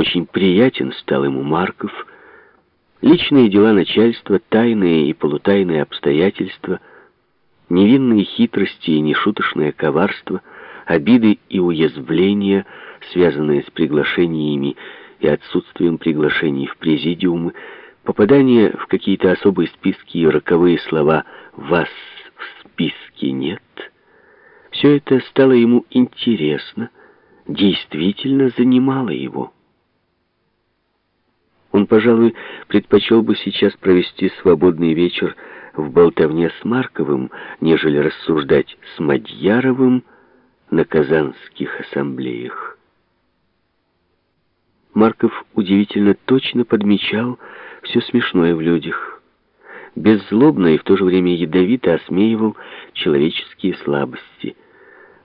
Очень приятен стал ему Марков. Личные дела начальства, тайные и полутайные обстоятельства, невинные хитрости и нешуточное коварство, обиды и уязвления, связанные с приглашениями и отсутствием приглашений в президиумы, попадание в какие-то особые списки и роковые слова «вас в списке нет», все это стало ему интересно, действительно занимало его. Он, пожалуй, предпочел бы сейчас провести свободный вечер в болтовне с Марковым, нежели рассуждать с Мадьяровым на казанских ассамблеях. Марков удивительно точно подмечал все смешное в людях. Беззлобно и в то же время ядовито осмеивал человеческие слабости.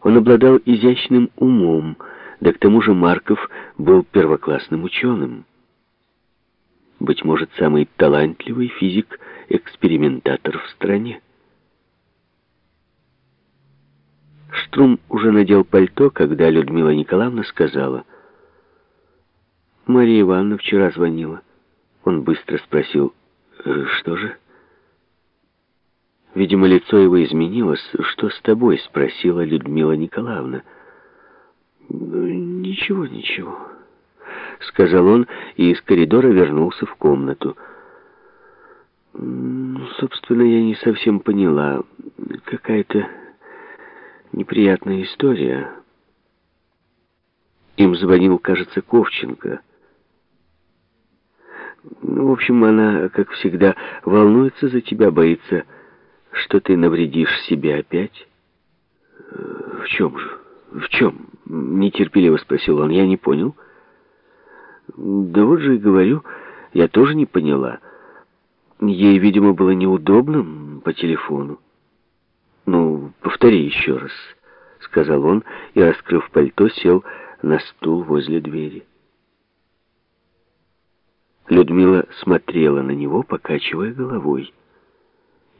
Он обладал изящным умом, да к тому же Марков был первоклассным ученым. Быть может, самый талантливый физик-экспериментатор в стране. Штрум уже надел пальто, когда Людмила Николаевна сказала. Мария Ивановна вчера звонила. Он быстро спросил, «Э, что же? Видимо, лицо его изменилось. «Что с тобой?» — спросила Людмила Николаевна. «Ничего, ничего», — сказал он, и из коридора вернулся в комнату. «Собственно, я не совсем поняла. Какая-то неприятная история». Им звонил, кажется, Ковченко. Ну, в общем, она, как всегда, волнуется за тебя, боится, что ты навредишь себе опять. Э, в чем же? В чем? Нетерпеливо спросил он. Я не понял. Да вот же и говорю, я тоже не поняла. Ей, видимо, было неудобно по телефону. Ну, повтори еще раз, сказал он и, раскрыв пальто, сел на стул возле двери. Людмила смотрела на него, покачивая головой.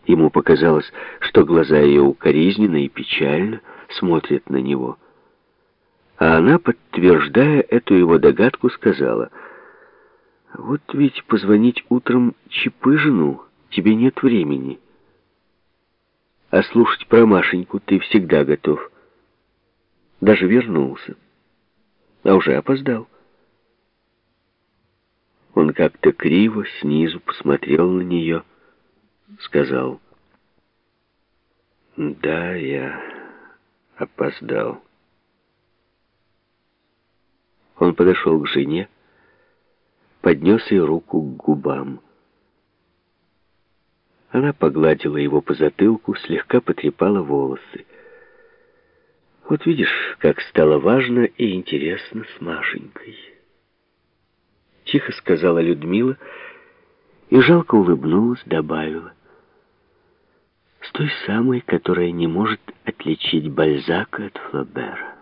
Ему показалось, что глаза ее укоризненно и печально смотрят на него. А она, подтверждая эту его догадку, сказала, «Вот ведь позвонить утром Чепыжину тебе нет времени. А слушать про Машеньку ты всегда готов. Даже вернулся. А уже опоздал». Он как-то криво снизу посмотрел на нее, сказал, «Да, я опоздал». Он подошел к жене, поднес ей руку к губам. Она погладила его по затылку, слегка потрепала волосы. Вот видишь, как стало важно и интересно с Машенькой. Тихо сказала Людмила и жалко улыбнулась, добавила. С той самой, которая не может отличить Бальзака от Флабера.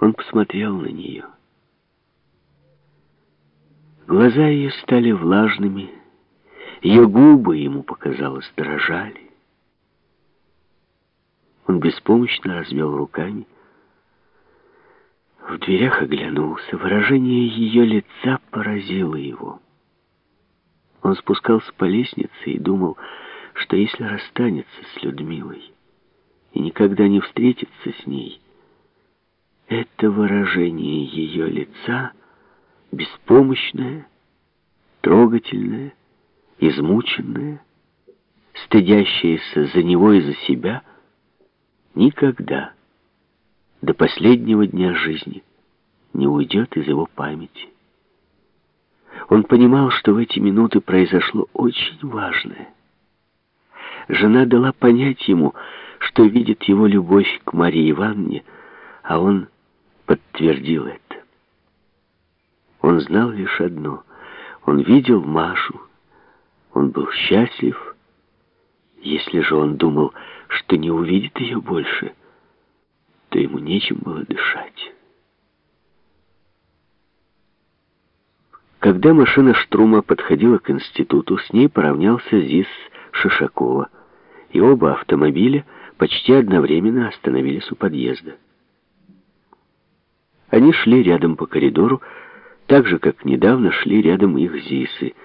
Он посмотрел на нее. Глаза ее стали влажными, ее губы, ему показалось, дрожали. Он беспомощно развел руками, в дверях оглянулся. Выражение ее лица поразило его. Он спускался по лестнице и думал, что если расстанется с Людмилой и никогда не встретится с ней, это выражение ее лица, беспомощное, трогательное, измученное, стыдящееся за него и за себя, никогда до последнего дня жизни не уйдет из его памяти. Он понимал, что в эти минуты произошло очень важное. Жена дала понять ему, что видит его любовь к Марии Ивановне, а он подтвердил это. Он знал лишь одно. Он видел Машу. Он был счастлив. Если же он думал, что не увидит ее больше, то ему нечем было дышать. Когда машина Штрума подходила к институту, с ней поравнялся ЗИС Шишакова, и оба автомобиля почти одновременно остановились у подъезда. Они шли рядом по коридору, так же, как недавно шли рядом их ЗИСы —